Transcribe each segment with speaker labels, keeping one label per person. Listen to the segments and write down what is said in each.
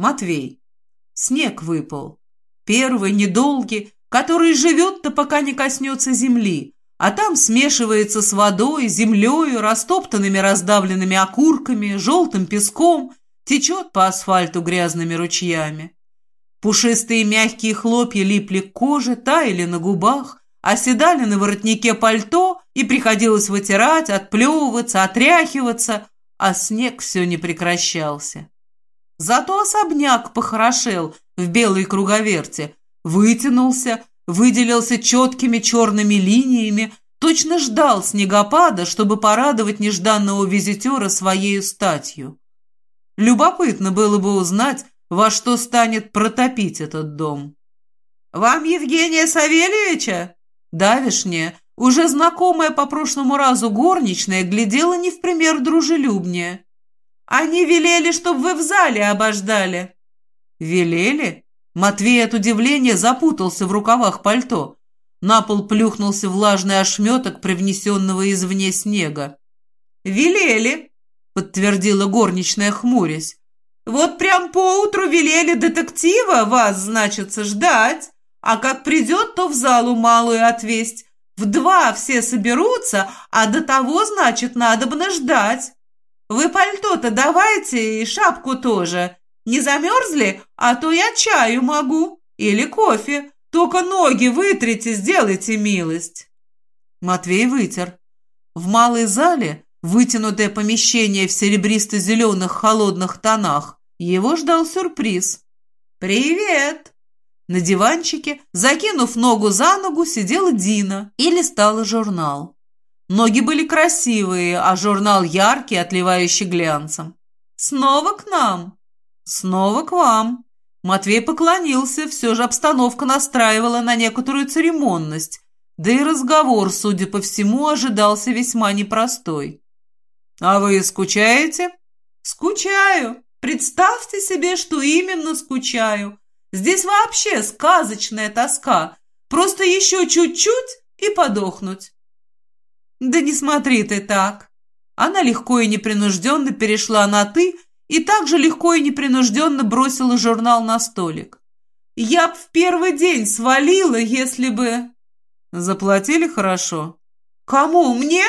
Speaker 1: Матвей. Снег выпал. Первый, недолгий, который живет-то, пока не коснется земли, а там смешивается с водой, землею, растоптанными раздавленными окурками, желтым песком, течет по асфальту грязными ручьями. Пушистые мягкие хлопья липли к коже, таяли на губах, оседали на воротнике пальто, и приходилось вытирать, отплевываться, отряхиваться, а снег все не прекращался. Зато особняк похорошел в белой круговерте, вытянулся, выделился четкими черными линиями, точно ждал снегопада, чтобы порадовать нежданного визитера своей статью. Любопытно было бы узнать, во что станет протопить этот дом. «Вам Евгения Савельевича?» Давишняя, уже знакомая по прошлому разу горничная, глядела не в пример дружелюбнее. «Они велели, чтобы вы в зале обождали». «Велели?» Матвей от удивления запутался в рукавах пальто. На пол плюхнулся влажный ошметок привнесенного извне снега. «Велели», — подтвердила горничная, хмурясь. «Вот прям поутру велели детектива вас, значится, ждать, а как придет, то в залу малую отвесть. В два все соберутся, а до того, значит, надо бы ждать. Вы пальто-то давайте и шапку тоже. Не замерзли? А то я чаю могу. Или кофе. Только ноги вытрите, сделайте милость. Матвей вытер. В малой зале, вытянутое помещение в серебристо-зеленых холодных тонах, его ждал сюрприз. «Привет!» На диванчике, закинув ногу за ногу, сидела Дина и листала журнал. Ноги были красивые, а журнал яркий, отливающий глянцем. «Снова к нам?» «Снова к вам». Матвей поклонился, все же обстановка настраивала на некоторую церемонность, да и разговор, судя по всему, ожидался весьма непростой. «А вы скучаете?» «Скучаю. Представьте себе, что именно скучаю. Здесь вообще сказочная тоска. Просто еще чуть-чуть и подохнуть». «Да не смотри ты так». Она легко и непринужденно перешла на «ты», и так же легко и непринужденно бросила журнал на столик. «Я б в первый день свалила, если бы...» «Заплатили хорошо?» «Кому? Мне?»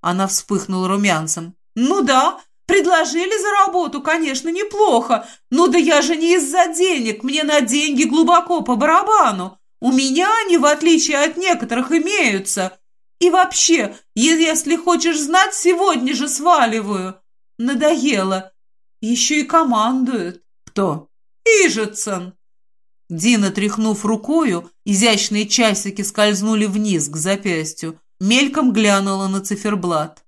Speaker 1: Она вспыхнула румянцем. «Ну да, предложили за работу, конечно, неплохо. Ну да я же не из-за денег, мне на деньги глубоко по барабану. У меня они, в отличие от некоторых, имеются. И вообще, если хочешь знать, сегодня же сваливаю. Надоело. Еще и командует. Кто? Ижицын. Дина, тряхнув рукою, изящные часики скользнули вниз к запястью, мельком глянула на циферблат.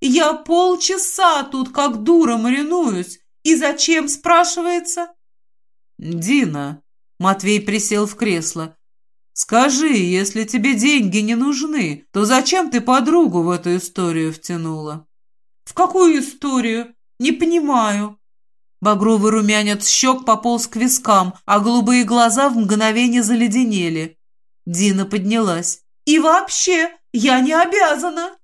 Speaker 1: «Я полчаса тут как дура маринуюсь. И зачем, спрашивается?» «Дина», — Матвей присел в кресло, — «скажи, если тебе деньги не нужны, то зачем ты подругу в эту историю втянула?» «В какую историю? «Не понимаю». Багровый румянец щек пополз к вискам, а голубые глаза в мгновение заледенели. Дина поднялась. «И вообще, я не обязана!»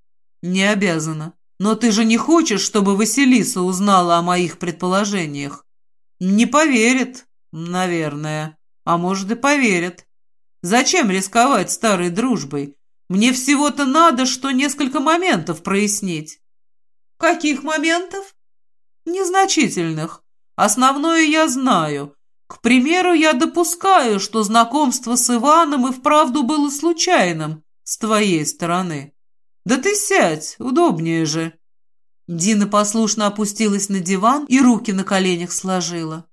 Speaker 1: «Не обязана. Но ты же не хочешь, чтобы Василиса узнала о моих предположениях?» «Не поверит, наверное. А может и поверит. Зачем рисковать старой дружбой? Мне всего-то надо, что несколько моментов прояснить». «Каких моментов?» Незначительных. Основное я знаю. К примеру, я допускаю, что знакомство с Иваном и вправду было случайным с твоей стороны. Да ты сядь, удобнее же. Дина послушно опустилась на диван и руки на коленях сложила.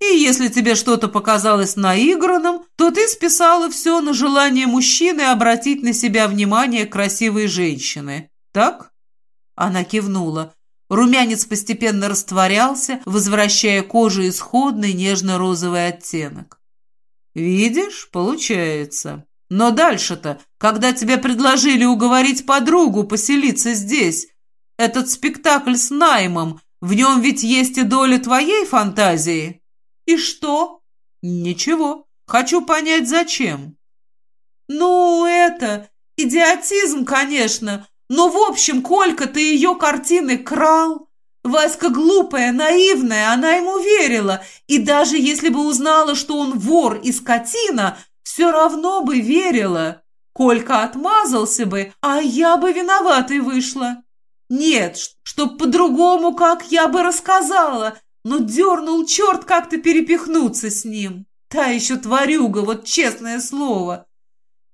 Speaker 1: И если тебе что-то показалось наигранным, то ты списала все на желание мужчины обратить на себя внимание красивой женщины. Так? Она кивнула. Румянец постепенно растворялся, возвращая коже исходный нежно-розовый оттенок. «Видишь, получается. Но дальше-то, когда тебе предложили уговорить подругу поселиться здесь, этот спектакль с наймом, в нем ведь есть и доля твоей фантазии». «И что?» «Ничего. Хочу понять, зачем». «Ну, это... Идиотизм, конечно. Но, в общем, Колька, ты ее картины крал. Васька глупая, наивная, она ему верила, и даже если бы узнала, что он вор и скотина, все равно бы верила. Колька отмазался бы, а я бы виноватой вышла. Нет, чтоб по-другому, как я бы рассказала, но дернул черт как-то перепихнуться с ним. Та еще тварюга, вот честное слово.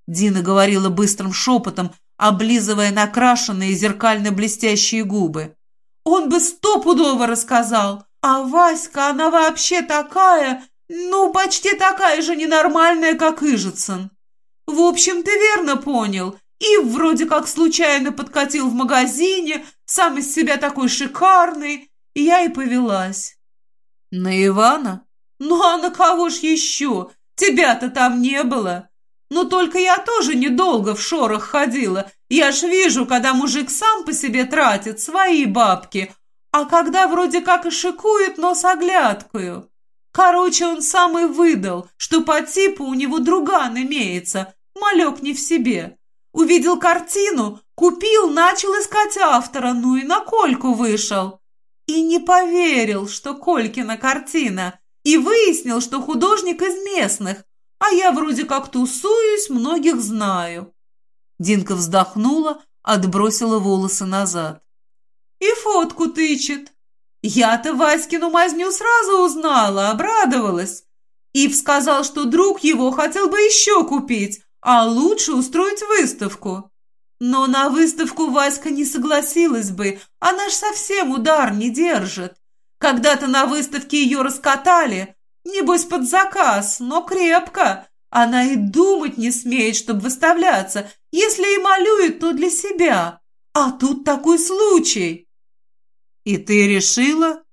Speaker 1: Дина говорила быстрым шепотом, облизывая накрашенные зеркально-блестящие губы. Он бы стопудово рассказал. А Васька, она вообще такая, ну, почти такая же ненормальная, как Ижицын. В общем, ты верно понял. И вроде как случайно подкатил в магазине, сам из себя такой шикарный. Я и повелась.
Speaker 2: На Ивана?
Speaker 1: Ну, а на кого ж еще? Тебя-то там не было. Но только я тоже недолго в шорах ходила. Я ж вижу, когда мужик сам по себе тратит свои бабки, а когда вроде как и шикует, но с оглядкою. Короче, он сам и выдал, что по типу у него друган имеется, малек не в себе. Увидел картину, купил, начал искать автора, ну и на Кольку вышел. И не поверил, что Колькина картина, и выяснил, что художник из местных, а я вроде как тусуюсь, многих знаю.
Speaker 2: Динка вздохнула, отбросила волосы назад.
Speaker 1: И фотку тычет. Я-то Васькину мазню сразу узнала, обрадовалась. Ив сказал, что друг его хотел бы еще купить, а лучше устроить выставку. Но на выставку Васька не согласилась бы, она ж совсем удар не держит. Когда-то на выставке ее раскатали, Небось, под заказ, но крепко. Она и думать не смеет, чтобы выставляться. Если и малюет, то для себя. А тут такой случай.
Speaker 2: И ты решила?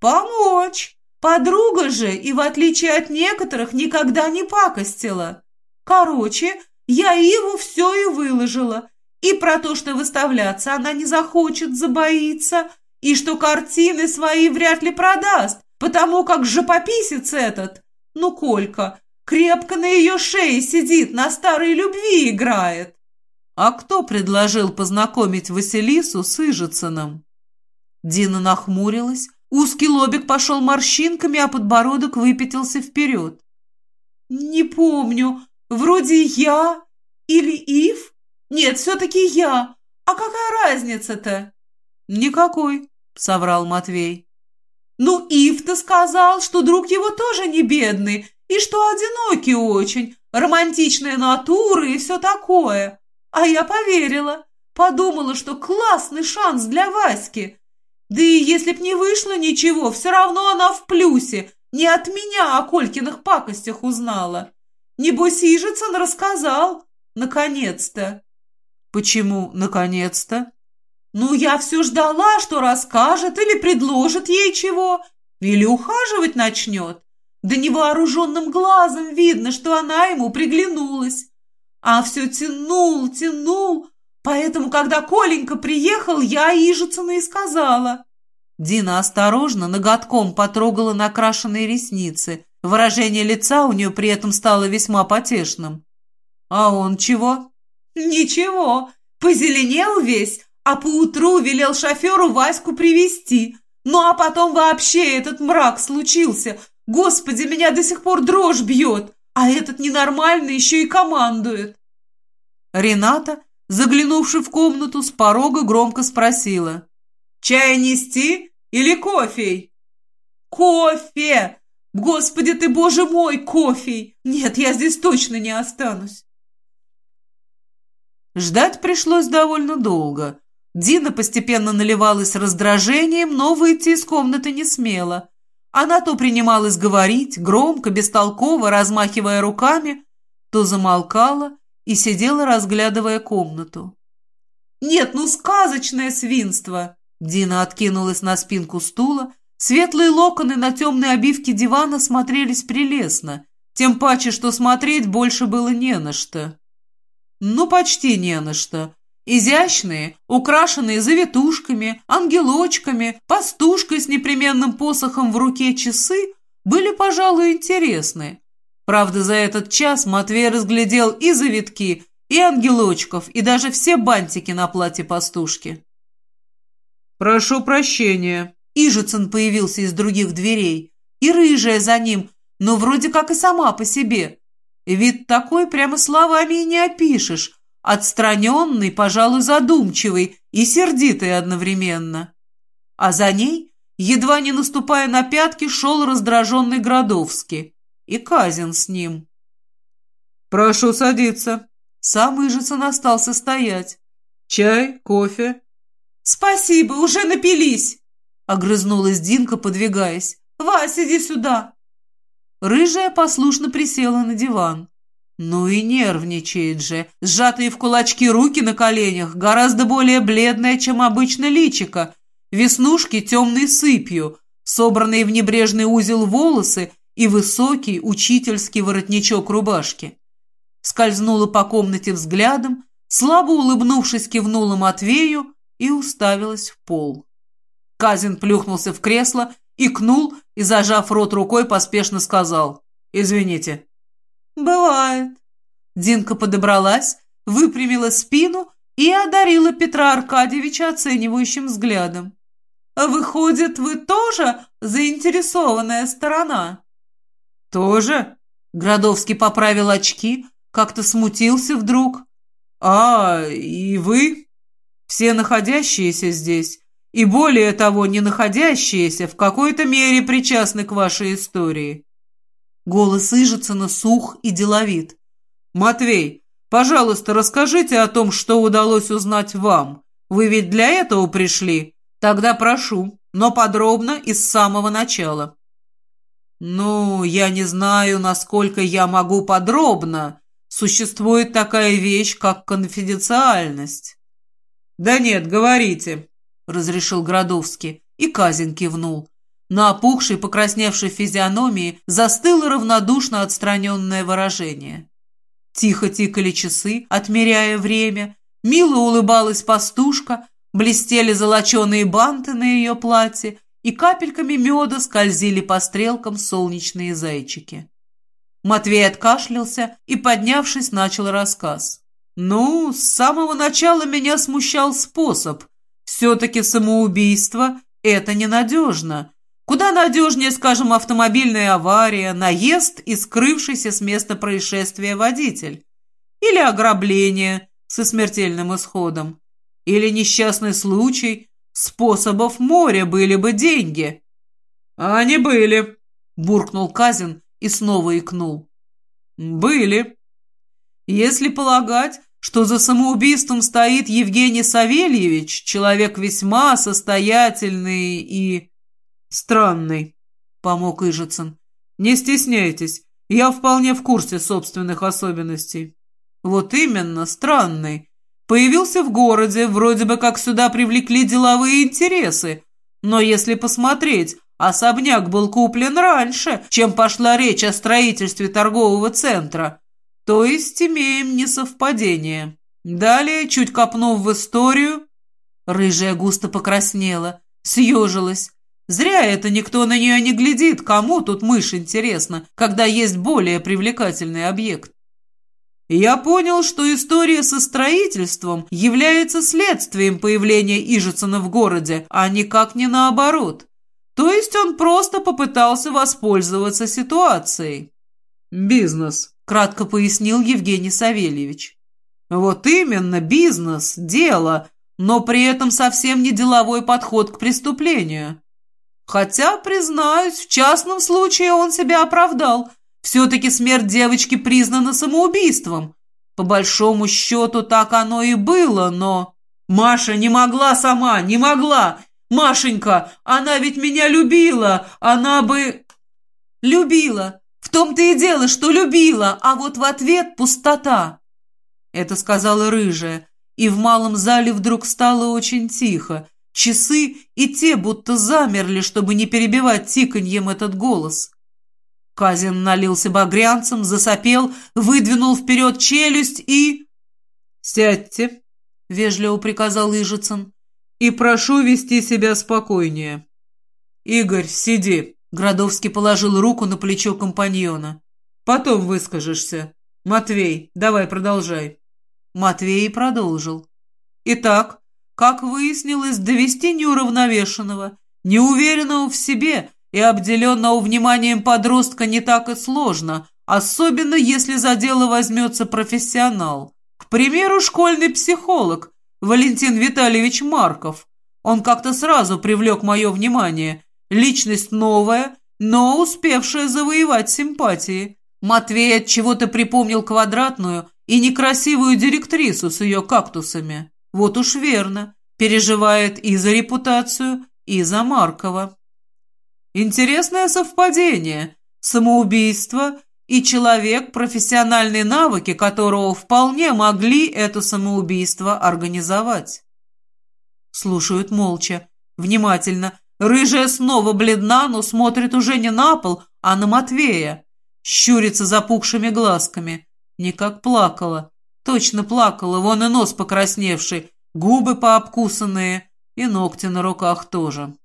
Speaker 1: Помочь. Подруга же, и в отличие от некоторых, никогда не пакостила. Короче, я Иву все и выложила. И про то, что выставляться она не захочет, забоится, и что картины свои вряд ли продаст, потому как жопописец этот, ну, Колька, крепко на ее шее сидит, на старой любви играет.
Speaker 2: А кто предложил познакомить Василису с Ижицыным? Дина нахмурилась, узкий лобик пошел морщинками, а подбородок выпятился вперед.
Speaker 1: «Не помню, вроде я или Ив? Нет, все-таки я. А какая разница-то?»
Speaker 2: «Никакой», — соврал Матвей.
Speaker 1: Ну, Ив-то сказал, что друг его тоже не бедный, и что одинокий очень, романтичная натура и все такое. А я поверила, подумала, что классный шанс для Васьки. Да и если б не вышло ничего, все равно она в плюсе, не от меня о Колькиных пакостях узнала. Небось, Ижицын рассказал, наконец-то.
Speaker 2: Почему наконец-то?
Speaker 1: Ну, я все ждала, что расскажет или предложит ей чего, или ухаживать начнет. Да невооруженным глазом видно, что она ему приглянулась. А все тянул, тянул. Поэтому, когда Коленька приехал, я Ижицына и сказала.
Speaker 2: Дина осторожно ноготком потрогала накрашенные ресницы. Выражение лица у нее при этом стало весьма потешным. «А он чего?»
Speaker 1: «Ничего, позеленел весь, а поутру велел шоферу Ваську привести. Ну а потом вообще этот мрак случился. Господи, меня до сих пор дрожь бьет, а этот ненормальный еще и командует.
Speaker 2: Рената, заглянувши в комнату, с порога громко спросила.
Speaker 1: «Чай нести или кофе?» «Кофе! Господи ты, боже мой, кофе! Нет, я здесь точно не останусь!»
Speaker 2: Ждать пришлось довольно долго. Дина постепенно наливалась раздражением, но выйти из комнаты не смела. Она то принималась говорить, громко, бестолково, размахивая руками, то замолкала и сидела, разглядывая комнату.
Speaker 1: «Нет, ну сказочное свинство!»
Speaker 2: Дина откинулась на спинку стула. Светлые локоны на темной обивке дивана смотрелись прелестно, тем паче, что смотреть больше было не на что. Ну, почти не на что. Изящные, украшенные завитушками, ангелочками, пастушкой с непременным посохом в руке часы были, пожалуй, интересны. Правда, за этот час Матвей разглядел и завитки, и ангелочков, и даже все бантики на платье пастушки.
Speaker 3: «Прошу прощения»,
Speaker 2: Ижицын появился из других дверей, и рыжая за ним, но вроде как и сама по себе. Вид такой прямо словами и не опишешь, отстраненный, пожалуй, задумчивый и сердитый одновременно. А за ней, едва не наступая на пятки, шел раздраженный Градовский. И Казин с ним.
Speaker 1: «Прошу садиться».
Speaker 2: Сам Ижицын остался стоять.
Speaker 1: «Чай, кофе?»
Speaker 2: «Спасибо, уже напились!» Огрызнулась Динка, подвигаясь. «Вась, иди сюда!» Рыжая послушно присела на диван. Ну и нервничает же. Сжатые в кулачки руки на коленях, гораздо более бледная, чем обычно личика. Веснушки темной сыпью, собранные в небрежный узел волосы и высокий учительский воротничок рубашки скользнула по комнате взглядом, слабо улыбнувшись, кивнула Матвею и уставилась в пол. Казин плюхнулся в кресло, икнул и, зажав рот рукой, поспешно сказал «Извините». «Бывает». Динка подобралась, выпрямила спину и одарила Петра Аркадьевича оценивающим взглядом. «Выходит, вы тоже заинтересованная сторона?»
Speaker 1: «Тоже?»
Speaker 2: Градовский поправил очки, как-то смутился вдруг.
Speaker 1: «А, и вы? Все находящиеся здесь, и более того, не находящиеся, в какой-то мере причастны к вашей истории».
Speaker 2: Голос Ижицына сух и деловит.
Speaker 1: «Матвей, пожалуйста, расскажите о том, что удалось узнать вам. Вы ведь для этого пришли? Тогда прошу, но подробно и с самого начала».
Speaker 2: «Ну, я не знаю, насколько я могу подробно», Существует такая вещь, как конфиденциальность.
Speaker 1: Да нет, говорите,
Speaker 2: разрешил Градовский, и Казин кивнул. На опухшей, покрасневшей физиономии застыло равнодушно отстраненное выражение. Тихо тикали часы, отмеряя время, мило улыбалась пастушка, блестели золоченые банты на ее платье, и капельками меда скользили по стрелкам солнечные зайчики. Матвей откашлялся и, поднявшись, начал рассказ. «Ну, с самого начала меня смущал способ. Все-таки самоубийство – это ненадежно. Куда надежнее, скажем, автомобильная авария, наезд и скрывшийся с места происшествия водитель. Или ограбление со смертельным исходом. Или несчастный случай. Способов моря были бы деньги».
Speaker 1: «А они были», –
Speaker 2: буркнул Казин и снова икнул.
Speaker 1: «Были.
Speaker 2: Если полагать, что за самоубийством стоит Евгений Савельевич, человек весьма состоятельный и...
Speaker 1: странный», —
Speaker 2: помог Ижицын.
Speaker 1: «Не стесняйтесь, я вполне в курсе собственных особенностей».
Speaker 2: «Вот именно, странный. Появился в городе, вроде бы как сюда привлекли деловые интересы. Но если посмотреть, Особняк был куплен раньше, чем пошла речь о строительстве торгового центра. То есть имеем несовпадение. Далее, чуть копнув в историю, рыжая густо покраснела, съежилась. Зря это никто на нее не глядит, кому тут мышь интересна, когда есть более привлекательный объект. Я понял, что история со строительством является следствием появления Ижицына в городе, а никак не наоборот. То есть он просто попытался воспользоваться ситуацией.
Speaker 1: «Бизнес», —
Speaker 2: кратко пояснил Евгений Савельевич.
Speaker 1: «Вот именно, бизнес, дело, но при этом совсем не деловой подход к преступлению.
Speaker 2: Хотя, признаюсь, в частном случае он себя оправдал. Все-таки смерть девочки признана самоубийством. По большому счету так оно и было, но...»
Speaker 1: «Маша не могла сама, не могла! Машенька, она ведь меня любила, она бы...»
Speaker 2: «Любила. В том-то и дело, что любила, а вот в ответ пустота». Это сказала рыжая, и в малом зале вдруг стало очень тихо. Часы и те будто замерли, чтобы не перебивать тиканьем этот голос. Казин налился багрянцем, засопел, выдвинул вперед челюсть и...
Speaker 1: «Сядьте», — вежливо приказал Ижицын. И прошу вести себя спокойнее. Игорь, сиди.
Speaker 2: Градовский положил руку на плечо компаньона.
Speaker 1: Потом выскажешься. Матвей, давай продолжай.
Speaker 2: Матвей продолжил. Итак, как выяснилось, довести неуравновешенного,
Speaker 1: Неуверенного в себе и обделенного вниманием подростка не так и сложно, особенно если за дело возьмется профессионал. К примеру, школьный психолог Валентин Витальевич Марков. Он как-то сразу привлек мое внимание. Личность новая, но успевшая завоевать симпатии. Матвей от чего-то припомнил квадратную и некрасивую директрису с ее кактусами. Вот уж верно, переживает и за репутацию, и за Маркова. Интересное совпадение. Самоубийство и человек, профессиональные навыки которого вполне могли это самоубийство организовать. Слушают молча, внимательно. Рыжая снова бледна, но смотрит уже не на пол, а на Матвея. Щурится запухшими глазками. Никак плакала. Точно плакала, вон и нос покрасневший, губы пообкусанные и ногти на руках тоже.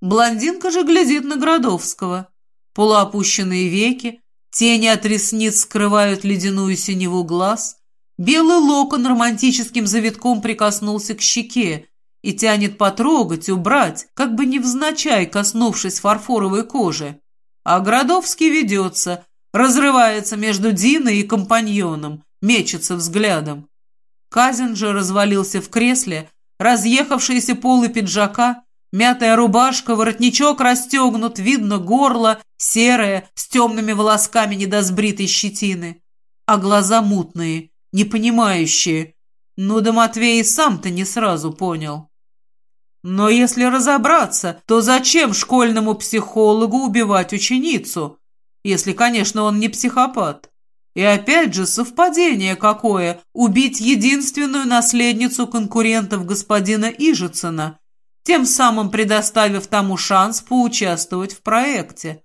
Speaker 1: Блондинка же глядит на Градовского. Полуопущенные веки, тени от ресниц скрывают ледяную синеву глаз. Белый локон романтическим завитком прикоснулся к щеке и тянет потрогать, убрать, как бы невзначай коснувшись фарфоровой кожи. А Градовский ведется, разрывается между Диной и компаньоном, мечется взглядом. Казин же развалился в кресле, разъехавшиеся полы пиджака, мятая рубашка, воротничок расстегнут, видно горло, серое, с темными волосками недосбритой щетины. А глаза мутные, непонимающие. Ну да Матвей и сам-то не сразу понял. Но если разобраться, то зачем школьному психологу убивать ученицу? Если, конечно, он не психопат. И опять же, совпадение какое – убить единственную наследницу конкурентов господина Ижицына, тем самым предоставив тому шанс поучаствовать в проекте.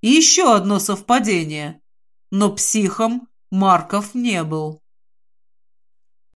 Speaker 1: И еще одно совпадение. Но психом Марков не был.